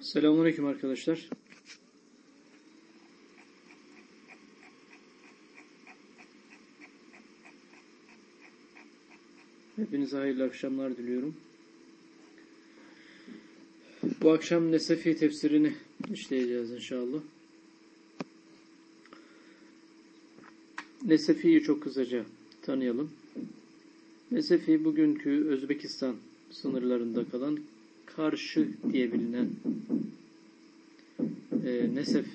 Selamünaleyküm arkadaşlar. Hepinize hayırlı akşamlar diliyorum. Bu akşam Nesefi tefsirini işleyeceğiz inşallah. Nesefi'yi çok kısaca tanıyalım. Nesefi bugünkü Özbekistan sınırlarında kalan Karşı diye bilinen e, Nesef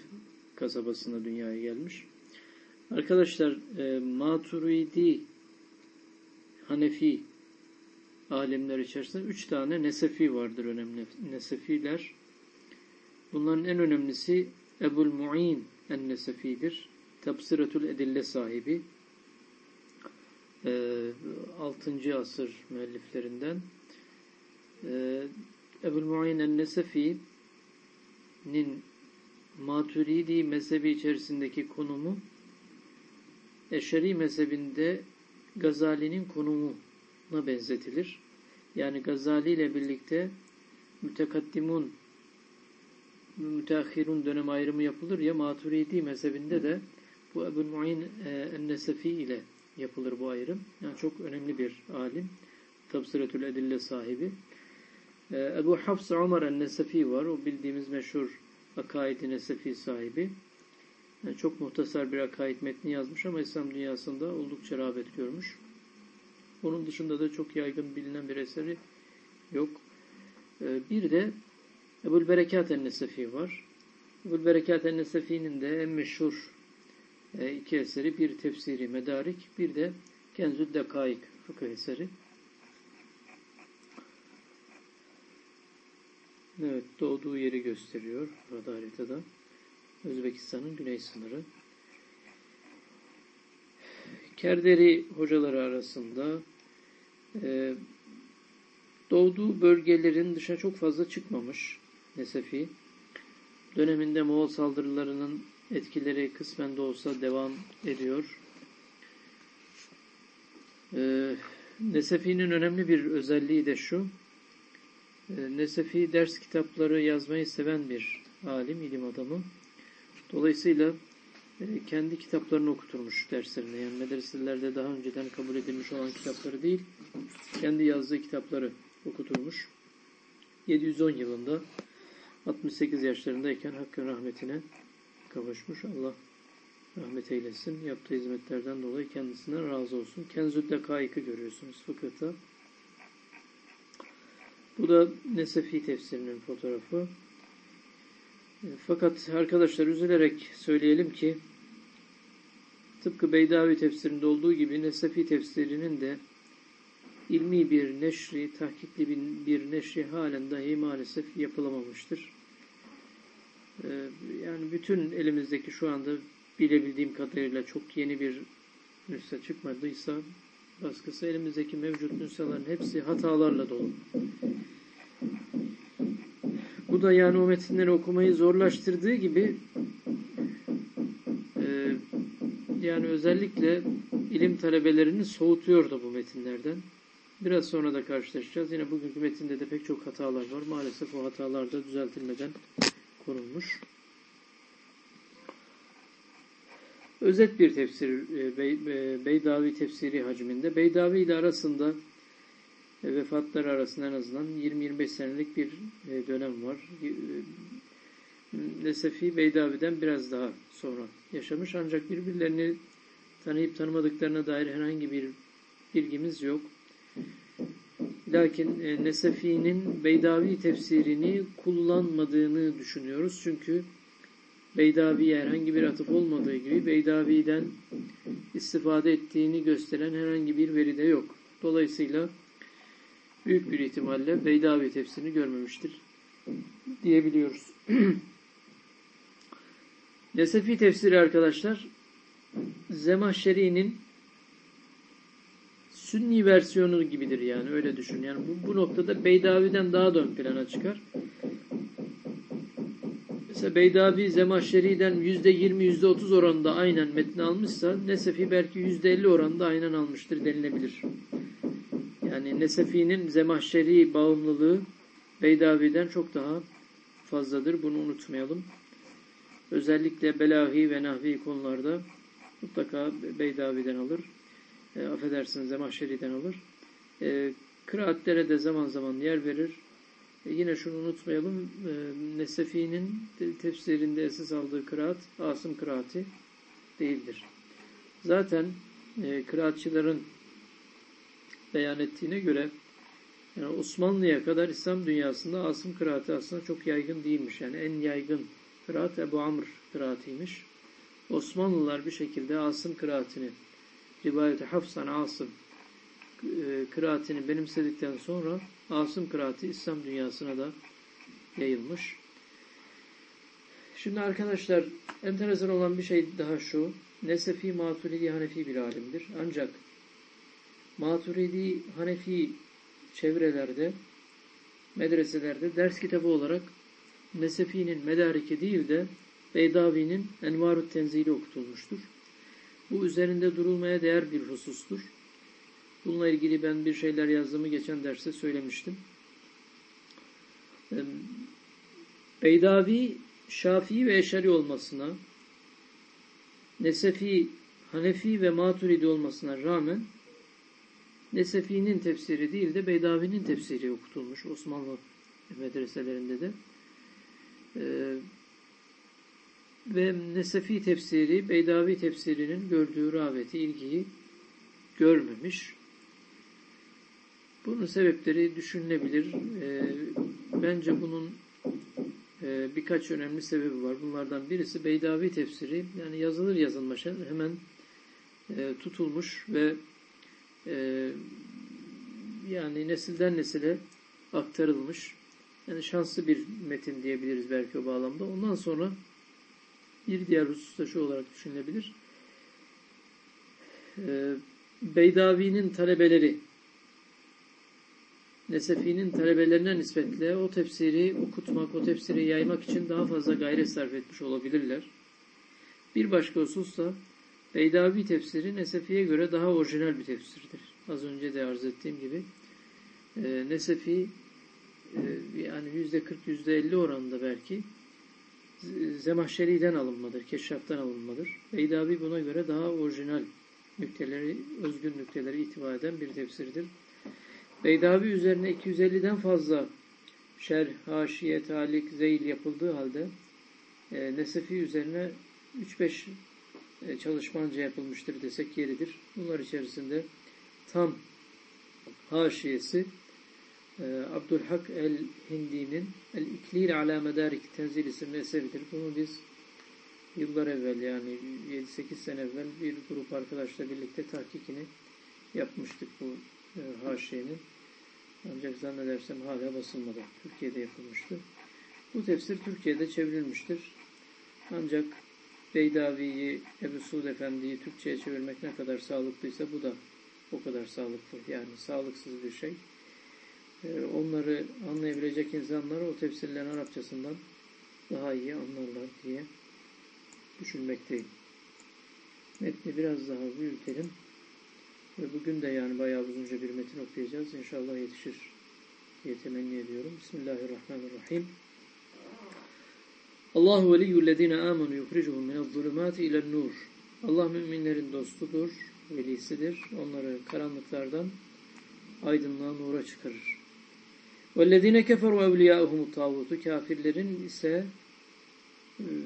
kasabasına dünyaya gelmiş. Arkadaşlar e, Maturidi Hanefi alimler içerisinde üç tane Nesefi vardır önemli Nesefiler. Bunların en önemlisi Ebul Mu'in en Nesefi'dir. Tafsiratul Edille sahibi. E, 6. asır müelliflerinden. E, Ebul Mu'in en Nesefi'nin Maturidi mezhebi içerisindeki konumu Eşeri mezhebinde Gazali'nin konumuna benzetilir. Yani Gazali ile birlikte mütekaddimun müteahhirun dönem ayrımı yapılır ya Maturidi mezhebinde de bu Ebu Mu'in en-Nesefi ile yapılır bu ayrım. Yani çok önemli bir alim. Tabsiretül Edille sahibi. Ebu Hafs Ömer en-Nesefi var. O bildiğimiz meşhur akaid-i Nesefi sahibi. Yani çok muhtasar bir akaid metni yazmış ama İslam dünyasında oldukça rağbet görmüş. Onun dışında da çok yaygın bilinen bir eseri yok. Bir de Ebul Berekat en-Nesefi var. Ebul Berekat en-Nesefi'nin de en meşhur iki eseri bir tefsiri medarik, bir de Kenzül Dekaik fıkıh eseri. Evet, doğduğu yeri gösteriyor burada haritada. Özbekistan'ın güney sınırı. Kerderi hocaları arasında e, doğduğu bölgelerin dışına çok fazla çıkmamış Nesefi. Döneminde Moğol saldırılarının etkileri kısmen de olsa devam ediyor. E, Nesefi'nin önemli bir özelliği de şu. E, Nesefi ders kitapları yazmayı seven bir alim, ilim adamı. Dolayısıyla e, kendi kitaplarını okuturmuş derslerine. Yani medreselerde daha önceden kabul edilmiş olan kitapları değil, kendi yazdığı kitapları okuturmuş. 710 yılında 68 yaşlarındayken Hakk'ın rahmetine kavuşmuş. Allah rahmet eylesin. Yaptığı hizmetlerden dolayı kendisine razı olsun. Kenzül Dekaik'ı görüyorsunuz fıkıhta. Bu da Nesefi tefsirinin fotoğrafı. Fakat arkadaşlar üzülerek söyleyelim ki tıpkı Beydavi tefsirinde olduğu gibi Nesefi tefsirinin de ilmi bir neşri, tahkikli bir, neşri halen dahi maalesef yapılamamıştır. Yani bütün elimizdeki şu anda bilebildiğim kadarıyla çok yeni bir nüsha çıkmadıysa baskısı elimizdeki mevcut nüshaların hepsi hatalarla dolu. Bu da yani o metinleri okumayı zorlaştırdığı gibi e, yani özellikle ilim talebelerini soğutuyor da bu metinlerden. Biraz sonra da karşılaşacağız. Yine bugünkü metinde de pek çok hatalar var. Maalesef o hatalar da düzeltilmeden konulmuş. Özet bir tefsir, Beydavi tefsiri hacminde. Beydavi ile arasında vefatlar arasında en azından 20-25 senelik bir dönem var. Nesefi Beydavi'den biraz daha sonra yaşamış ancak birbirlerini tanıyıp tanımadıklarına dair herhangi bir bilgimiz yok. Lakin Nesefi'nin Beydavi tefsirini kullanmadığını düşünüyoruz. Çünkü Beydavi'ye herhangi bir atıf olmadığı gibi Beydavi'den istifade ettiğini gösteren herhangi bir veri de yok. Dolayısıyla büyük bir ihtimalle Beydavi tefsirini görmemiştir diyebiliyoruz. Nesefi tefsiri arkadaşlar Zemahşeri'nin Sünni versiyonu gibidir yani öyle düşün. Yani bu, bu noktada Beydavi'den daha da ön plana çıkar. Mesela Beydavi Zemahşeri'den %20 %30 oranında aynen metni almışsa Nesefi belki %50 oranında aynen almıştır denilebilir. Yani Nesefi'nin Zemahşeri bağımlılığı Beydavi'den çok daha fazladır. Bunu unutmayalım. Özellikle belahi ve nahvi konularda mutlaka Beydavi'den alır. E, affedersiniz Zemahşeri'den alır. E, kıraatlere de zaman zaman yer verir. Yine şunu unutmayalım. E, Nesefi'nin tefsirinde esas aldığı kıraat Asım kıraati değildir. Zaten e, kıraatçıların beyan ettiğine göre yani Osmanlı'ya kadar İslam dünyasında Asım kıraati aslında çok yaygın değilmiş. Yani en yaygın kıraat Ebu Amr kıraatiymiş. Osmanlılar bir şekilde Asım kıraatini rivayeti Hafsan Asım kıraatini benimsedikten sonra Asım kıraati İslam dünyasına da yayılmış. Şimdi arkadaşlar enteresan olan bir şey daha şu. Nesefi Maturidi Hanefi bir alimdir. Ancak Maturidi Hanefi çevrelerde medreselerde ders kitabı olarak Nesefi'nin Medariki değil de Beydavi'nin Envarut Tenzili okutulmuştur. Bu üzerinde durulmaya değer bir husustur. Bununla ilgili ben bir şeyler yazdığımı geçen derste söylemiştim. Beydavi, Şafii ve Eşari olmasına, Nesefi, Hanefi ve Maturidi olmasına rağmen Nesefi'nin tefsiri değil de Beydavi'nin tefsiri okutulmuş Osmanlı medreselerinde de. Ee, ve Nesefi tefsiri, Beydavi tefsirinin gördüğü rağbeti, ilgiyi görmemiş. Bunun sebepleri düşünülebilir. E, bence bunun e, birkaç önemli sebebi var. Bunlardan birisi Beydavi tefsiri. Yani yazılır yazılmış hemen e, tutulmuş ve e, yani nesilden nesile aktarılmış. Yani şanslı bir metin diyebiliriz belki o bağlamda. Ondan sonra bir diğer husus şu olarak düşünülebilir. E, Beydavi'nin talebeleri Nesefi'nin talebelerine nispetle o tefsiri okutmak, o tefsiri yaymak için daha fazla gayret sarf etmiş olabilirler. Bir başka husus da Beydavi tefsiri Nesefi'ye göre daha orijinal bir tefsirdir. Az önce de arz ettiğim gibi. E, Nesefi e, yani %40, %50 oranında belki Zemahşeri'den alınmadır, Keşşaf'tan alınmadır. Beydavi buna göre daha orijinal nükteleri, özgün nükteleri itibar eden bir tefsirdir. Beydavi üzerine 250'den fazla şerh, haşiye, talik, zeyl yapıldığı halde e, Nesefi üzerine 3-5 e, çalışmanca yapılmıştır desek yeridir. Bunlar içerisinde tam haşiyesi e, Abdülhak el-Hindi'nin El-İklil ala Medarik Tenzil isimli eseridir. Bunu biz yıllar evvel yani 7-8 sene evvel bir grup arkadaşla birlikte tahkikini yapmıştık bu e, haşiyenin. Ancak zannedersem hala basılmadı. Türkiye'de yapılmıştı. Bu tefsir Türkiye'de çevrilmiştir. Ancak Beydavi'yi, Ebu Suud Efendi'yi Türkçe'ye çevirmek ne kadar sağlıklıysa bu da o kadar sağlıklı. Yani sağlıksız bir şey. Ee, onları anlayabilecek insanlar o tefsirlerin Arapçasından daha iyi anlarlar diye düşünmekteyim. Metni biraz daha büyütelim. Ve bugün de yani bayağı uzunca bir metin okuyacağız. İnşallah yetişir diye temenni ediyorum. Bismillahirrahmanirrahim. Allahu veliyyüllezine amenu yukhricuhum minezzulumati ilen nur. Allah müminlerin dostudur, velisidir. Onları karanlıklardan aydınlığa nura çıkarır. وَالَّذ۪ينَ كَفَرُوا اَوْلِيَاءُهُمُ tağutu Kafirlerin ise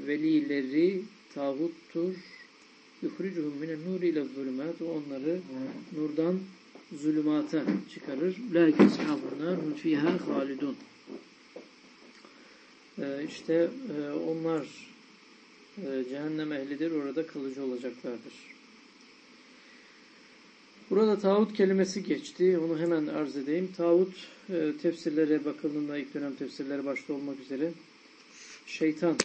velileri tağuttur. yuhricuhum minen nuri ile zulümat ve onları nurdan zulümata çıkarır. Lakin sahabunlar fiha halidun. Ee, işte e, onlar e, cehennem ehlidir. Orada kalıcı olacaklardır. Burada tağut kelimesi geçti. Onu hemen arz edeyim. Tağut e, tefsirlere bakıldığında ilk dönem tefsirleri başta olmak üzere şeytan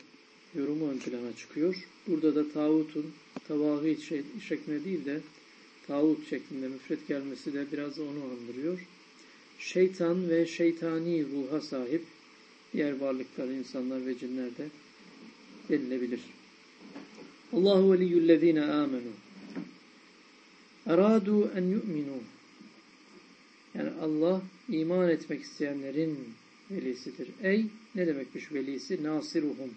yorumu ön plana çıkıyor. Burada da tağutun tavahı şeklinde değil de tağut şeklinde müfret gelmesi de biraz onu andırıyor. Şeytan ve şeytani ruha sahip diğer varlıklar, insanlar ve cinler de denilebilir. Allahu veliyyüllezine amenu aradu en yu'minu yani Allah iman etmek isteyenlerin velisidir. Ey ne demekmiş velisi? Nasiruhum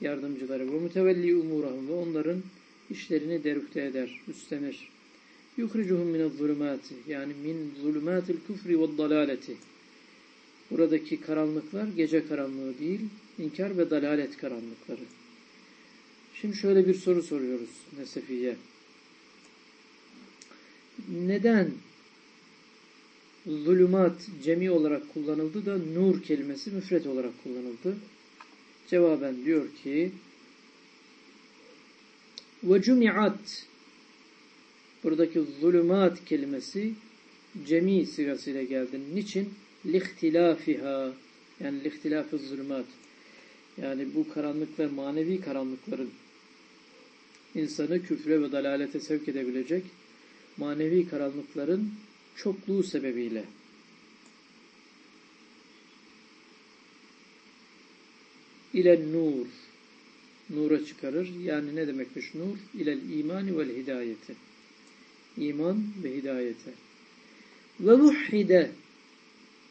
yardımcıları ve mütevelli umurahum ve onların işlerini derüfte eder, üstlenir. Yukhricuhum minel zulümati yani min zulümatil küfri ve dalaleti. Buradaki karanlıklar gece karanlığı değil, inkar ve dalalet karanlıkları. Şimdi şöyle bir soru soruyoruz Nesefi'ye. Neden zulümat cemi olarak kullanıldı da nur kelimesi müfret olarak kullanıldı? Cevaben diyor ki ve cumiat buradaki zulümat kelimesi cemi sigasıyla geldi. Niçin? Lihtilafiha yani lihtilafı zulümat yani bu karanlıklar manevi karanlıkların insanı küfre ve dalalete sevk edebilecek manevi karanlıkların çokluğu sebebiyle ile nur nura çıkarır. Yani ne demekmiş nur? İlel imani vel hidayeti. İman ve hidayete. Ve vuhide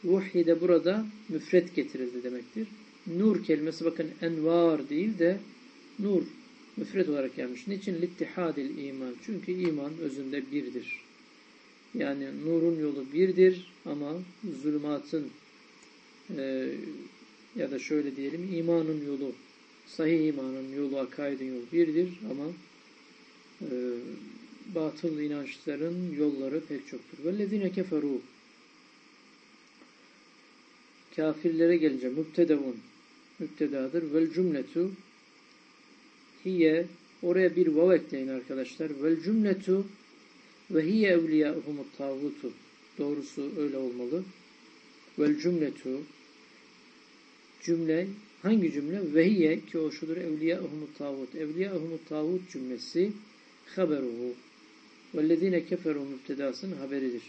vuhide burada müfret getirildi demektir. Nur kelimesi bakın envar değil de nur müfret olarak gelmiş. Niçin? Littihadil iman. Çünkü iman özünde birdir. Yani nurun yolu birdir ama zulümatın e, ya da şöyle diyelim imanın yolu, sahih imanın yolu, akaidin yolu birdir ama e, batıl inançların yolları pek çoktur. وَالَّذِينَ كَفَرُوا Kafirlere gelince mübtedevun mübtedadır. Vel cümletu hiye oraya bir vav ekleyin arkadaşlar. Vel cümletu ve hiye evliyahumut tağutu doğrusu öyle olmalı. Vel cümletu cümle hangi cümle? Vehiye ki o şudur evliyahumut tağut. Evliyahumut tağut cümlesi haberuhu. Vellezine keferu müptedasının haberidir.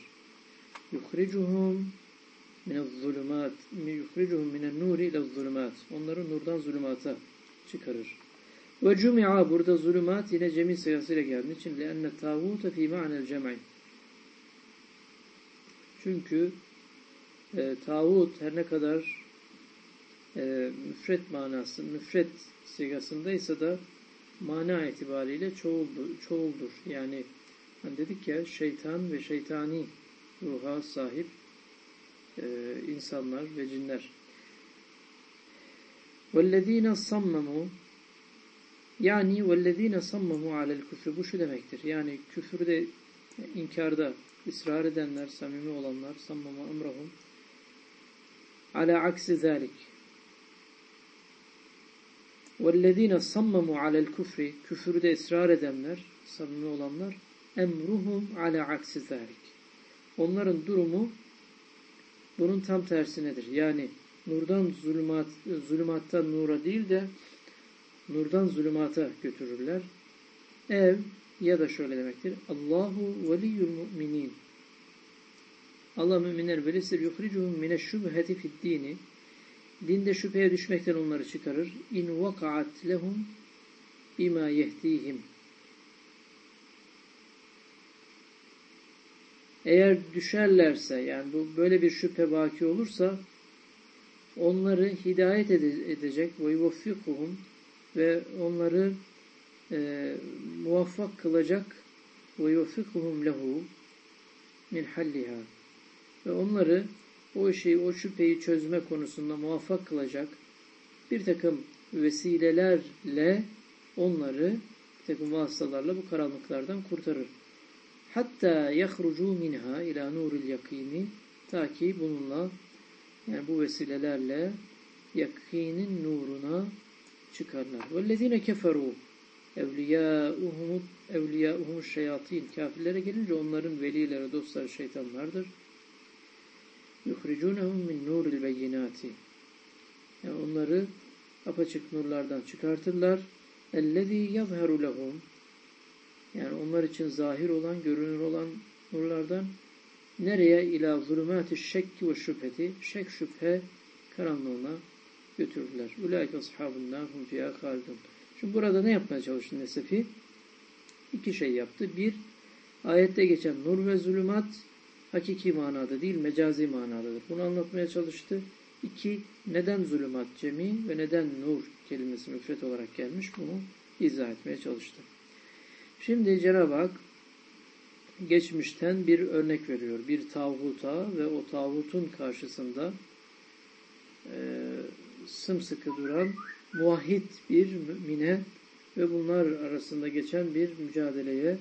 Yukhricuhum minel-zulümat yukhricuhum minen-nuri ile-zulümat. Onları nurdan zulümata çıkarır. Ve cumi'a burada zulümat yine cemi sayısıyla geldiği için لأن tağuta fi ma'nel cem'i. Çünkü e, tağut her ne kadar e, müfret manası, müfret sigasındaysa da mana itibariyle çoğuldur. çoğuldur. Yani hani dedik ya şeytan ve şeytani ruha sahip e, insanlar ve cinler. وَالَّذ۪ينَ صَمَّمُوا yani وَالَّذ۪ينَ صَمَّمُوا عَلَى الْكُفْرِ Bu şu demektir. Yani küfürde, inkarda ısrar edenler, samimi olanlar صَمَّمُوا اَمْرَهُمْ عَلَى عَكْسِ ذَٰلِكِ وَالَّذ۪ينَ صَمَّمُوا عَلَى الْكُفْرِ Küfürde ısrar edenler, samimi olanlar emruhum ala aksi zalik. Onların durumu bunun tam tersinedir. Yani nurdan zulümat, zulümattan nura değil de nurdan zulümata götürürler. Ev ya da şöyle demektir. Allahu veliyyul mu'minin. Allah müminler velisidir. Yukhricuhum mine şübheti fid dini. Dinde şüpheye düşmekten onları çıkarır. İn vakaat lehum bima yehdihim. Eğer düşerlerse yani bu böyle bir şüphe vaki olursa onları hidayet edecek ve yuvaffiquhum ve onları e, muvaffak kılacak ve yuvaffiquhum lehu min halliha ve onları o şeyi, o şüpheyi çözme konusunda muvaffak kılacak bir takım vesilelerle onları bir takım vasıtalarla bu karanlıklardan kurtarır. Hatta yahrucu minha ila nuril yakini ta ki bununla yani bu vesilelerle yakinin nuruna çıkarlar. Vellezine keferu evliyâuhum şeyatin kafirlere gelince onların velileri, dostları şeytanlardır. Yuhricunehum min nuril beyinati yani onları apaçık nurlardan çıkartırlar. Ellezî yazheru lehum yani onlar için zahir olan, görünür olan nurlardan nereye? ila zulümâti şekki ve şüpheti şek şüphe karanlığına götürürler. Ulaike ashabundan hum fiyâ halidun. Şimdi burada ne yapmaya çalıştı Nesefi? İki şey yaptı. Bir, ayette geçen nur ve zulümat hakiki manada değil, mecazi manadadır. Bunu anlatmaya çalıştı. İki, neden zulümat cemi ve neden nur kelimesi müfret olarak gelmiş bunu izah etmeye çalıştı. Şimdi Cenab-ı Hak geçmişten bir örnek veriyor. Bir tağuta ve o tağutun karşısında e, sımsıkı duran muvahhid bir mümine ve bunlar arasında geçen bir mücadeleye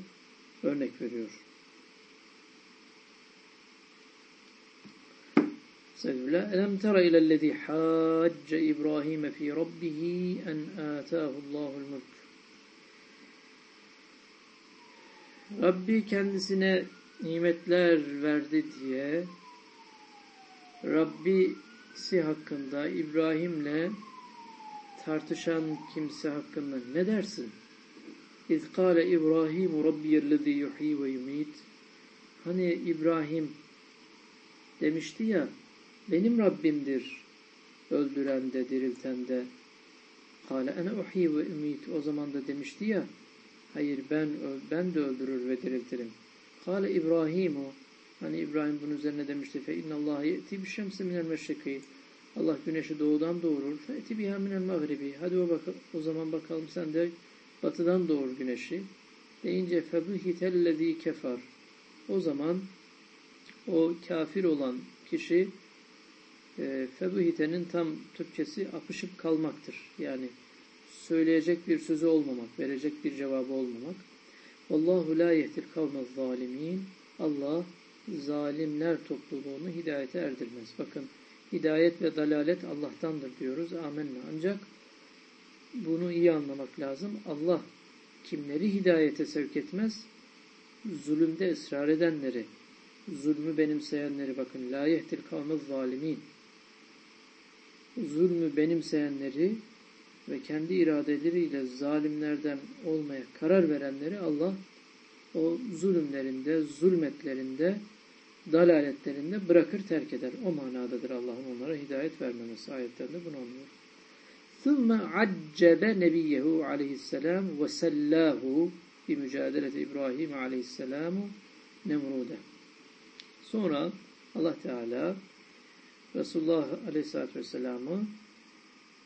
örnek veriyor. Estağfirullah. Elem tera ilellezî hâcce İbrahim fî rabbihi en âtâhullâhul mulk. Rabbi kendisine nimetler verdi diye Rabbisi hakkında İbrahim'le tartışan kimse hakkında ne dersin? İz kâle İbrahim Rabbiyellezî yuhî ve yumît. Hani İbrahim demişti ya benim Rabbimdir öldüren de dirilten de. Kâle ene uhî ve ümît. O zaman da demişti ya hayır ben ben de öldürür ve diriltirim. Kâle İbrahimu Hani İbrahim bunun üzerine demişti fe innallâhe ye'ti bi şemsi minel meşriki. Allah güneşi doğudan doğurur. Fe eti biha minel mağribi. Hadi o, bak o zaman bakalım sen de batıdan doğur güneşi. Deyince febuhitellezî kefar. O zaman o kafir olan kişi e, febuhitenin tam Türkçesi apışıp kalmaktır. Yani söyleyecek bir sözü olmamak, verecek bir cevabı olmamak. Allahu la yehtil kavmez zalimin. Allah zalimler topluluğunu hidayete erdirmez. Bakın hidayet ve dalalet Allah'tandır diyoruz. Amenna. Ancak bunu iyi anlamak lazım. Allah kimleri hidayete sevk etmez? Zulümde ısrar edenleri, zulmü benimseyenleri bakın. La yehtil kavmez zalimin Zulmü benimseyenleri ve kendi iradeleriyle zalimlerden olmaya karar verenleri Allah o zulümlerinde, zulmetlerinde, dalaletlerinde bırakır, terk eder. O manadadır Allah'ın onlara hidayet vermemesi. Ayetlerinde bunu anlıyor. ثُمَّ عَجَّبَ نَبِيَّهُ aleyhisselam وَسَلَّاهُ بِمُجَادَلَةِ İbrahim aleyhisselamu Nemrud'e. Sonra Allah Teala Resulullah Aleyhisselatü Vesselam'ı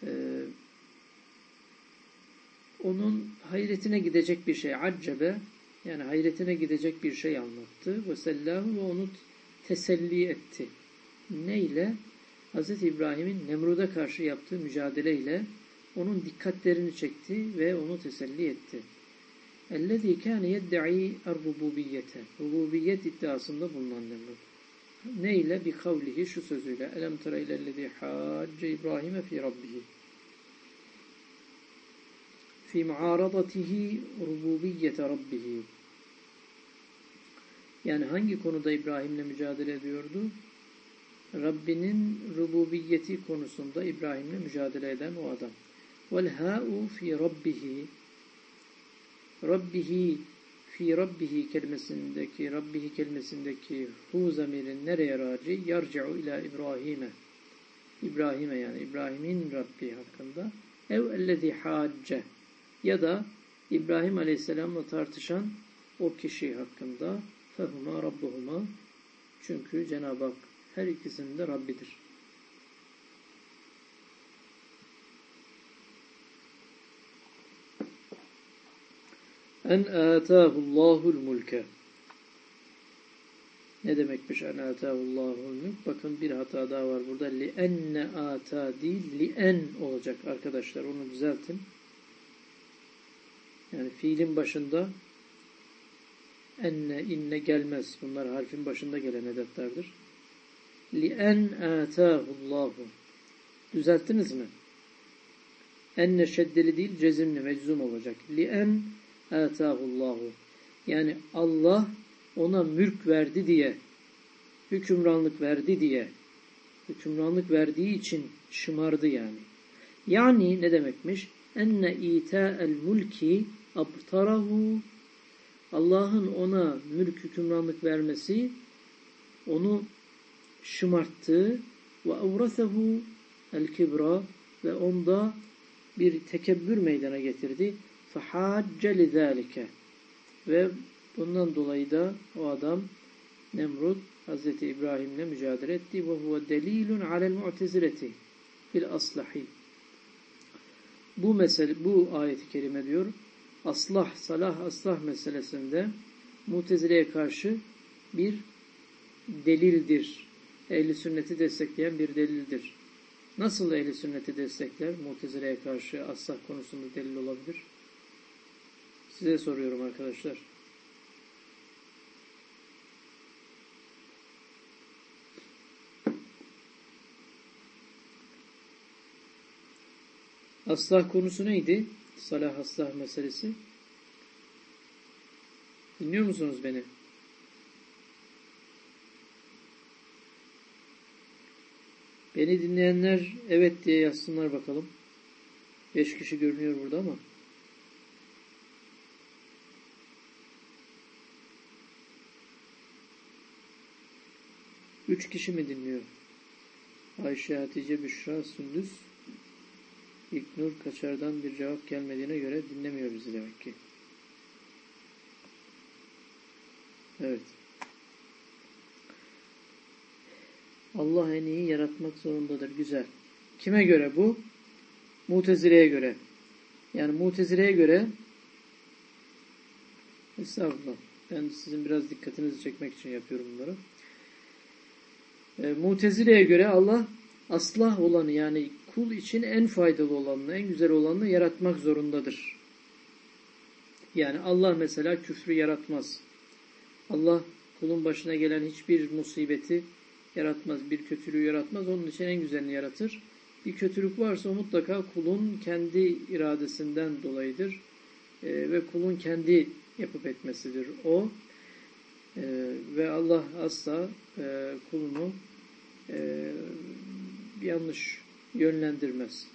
e, onun hayretine gidecek bir şey accabe yani hayretine gidecek bir şey anlattı. Ve sellahu ve onu teselli etti. Neyle? Hz. İbrahim'in Nemrud'a karşı yaptığı mücadeleyle onun dikkatlerini çekti ve onu teselli etti. اَلَّذ۪ي كَانَ يَدَّعِي الرُّبُوبِيَّةَ Rububiyet iddiasında bulunan Nemrud. Neyle? Bi kavlihi şu sözüyle. Elem tera ilellezî hâcce İbrahim'e fî rabbihi. Fî muaradatihi rububiyyete rabbihi. Yani hangi konuda İbrahim'le mücadele ediyordu? Rabbinin rububiyeti konusunda İbrahim'le mücadele eden o adam. Ha'u fi rabbihi Rabbihi fi Rabbihi kelimesindeki Rabbihi kelimesindeki hu zamirin nereye raci? Yarci'u ila İbrahim'e. İbrahim'e yani İbrahim'in Rabbi hakkında. Ev ellezî hacce. Ya da İbrahim Aleyhisselam'la tartışan o kişi hakkında fehuma rabbuhuma çünkü Cenab-ı Hak her ikisinin de Rabbidir. En âtâhullâhul mulke. Ne demekmiş en âtâhullâhul mulk? Bakın bir hata daha var burada. Li enne ata değil, li en olacak arkadaşlar. Onu düzeltin. Yani fiilin başında enne, inne gelmez. Bunlar harfin başında gelen edatlardır. Li en âtâhullâhu. Düzelttiniz mi? Enne şeddeli değil, cezimli, meczum olacak. Li en atahullahu. Yani Allah ona mülk verdi diye, hükümranlık verdi diye, hükümranlık verdiği için şımardı yani. Yani ne demekmiş? Enne ita'el mulki abtarahu Allah'ın ona mülk hükümranlık vermesi onu şımarttı ve avrasehu el kibra ve onda bir tekebbür meydana getirdi. فَحَاجَّ لِذَٰلِكَ Ve bundan dolayı da o adam Nemrut Hazreti İbrahim'le mücadele etti. Ve huve delilun alel mu'tezileti fil aslahi. Bu mesele, bu ayeti kerime diyor, aslah, salah, aslah meselesinde Mutezile'ye karşı bir delildir. Ehli sünneti destekleyen bir delildir. Nasıl ehli sünneti destekler? Mutezile'ye karşı aslah konusunda delil olabilir. Size soruyorum arkadaşlar. Aslah konusu neydi? Salah aslah meselesi. Dinliyor musunuz beni? Beni dinleyenler evet diye yazsınlar bakalım. Beş kişi görünüyor burada ama. Üç kişi mi dinliyor? Ayşe, Hatice, Büşra, Sündüz, İlknur Kaçar'dan bir cevap gelmediğine göre dinlemiyor bizi demek ki. Evet. Allah en iyi yaratmak zorundadır. Güzel. Kime göre bu? Mutezile'ye göre. Yani Mutezile'ye göre Estağfurullah. Ben sizin biraz dikkatinizi çekmek için yapıyorum bunları. E, Mutezile'ye göre Allah aslah olanı yani kul için en faydalı olanını, en güzel olanını yaratmak zorundadır. Yani Allah mesela küfrü yaratmaz. Allah kulun başına gelen hiçbir musibeti yaratmaz, bir kötülüğü yaratmaz. Onun için en güzelini yaratır. Bir kötülük varsa o mutlaka kulun kendi iradesinden dolayıdır. E, ve kulun kendi yapıp etmesidir o. E, ve Allah asla e, kulunu e, yanlış yönlendirmez.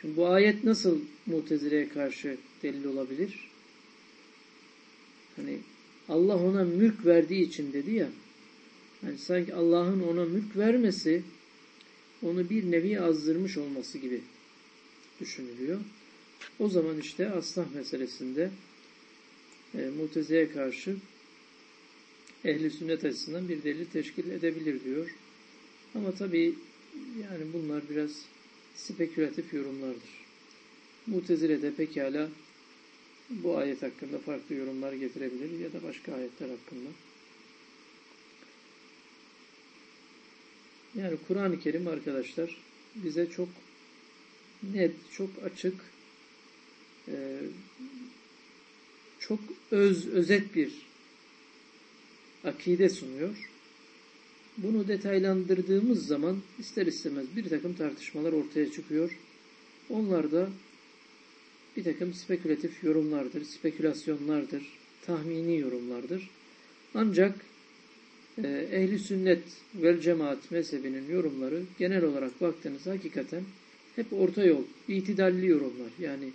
Şimdi bu ayet nasıl Mutezile'ye karşı delil olabilir? Hani Allah ona mülk verdiği için dedi ya, hani sanki Allah'ın ona mülk vermesi onu bir nevi azdırmış olması gibi düşünülüyor. O zaman işte aslah meselesinde e, Mutezile'ye karşı ehli sünnet açısından bir delil teşkil edebilir diyor. Ama tabii yani bunlar biraz spekülatif yorumlardır. Mutezile de pekala bu ayet hakkında farklı yorumlar getirebilir ya da başka ayetler hakkında. Yani Kur'an-ı Kerim arkadaşlar bize çok net, çok açık, çok öz, özet bir akide sunuyor. Bunu detaylandırdığımız zaman ister istemez bir takım tartışmalar ortaya çıkıyor. Onlar da bir takım spekülatif yorumlardır, spekülasyonlardır, tahmini yorumlardır. Ancak e, ehli sünnet vel cemaat mezhebinin yorumları genel olarak baktığınızda hakikaten hep orta yol, itidalli yorumlar. Yani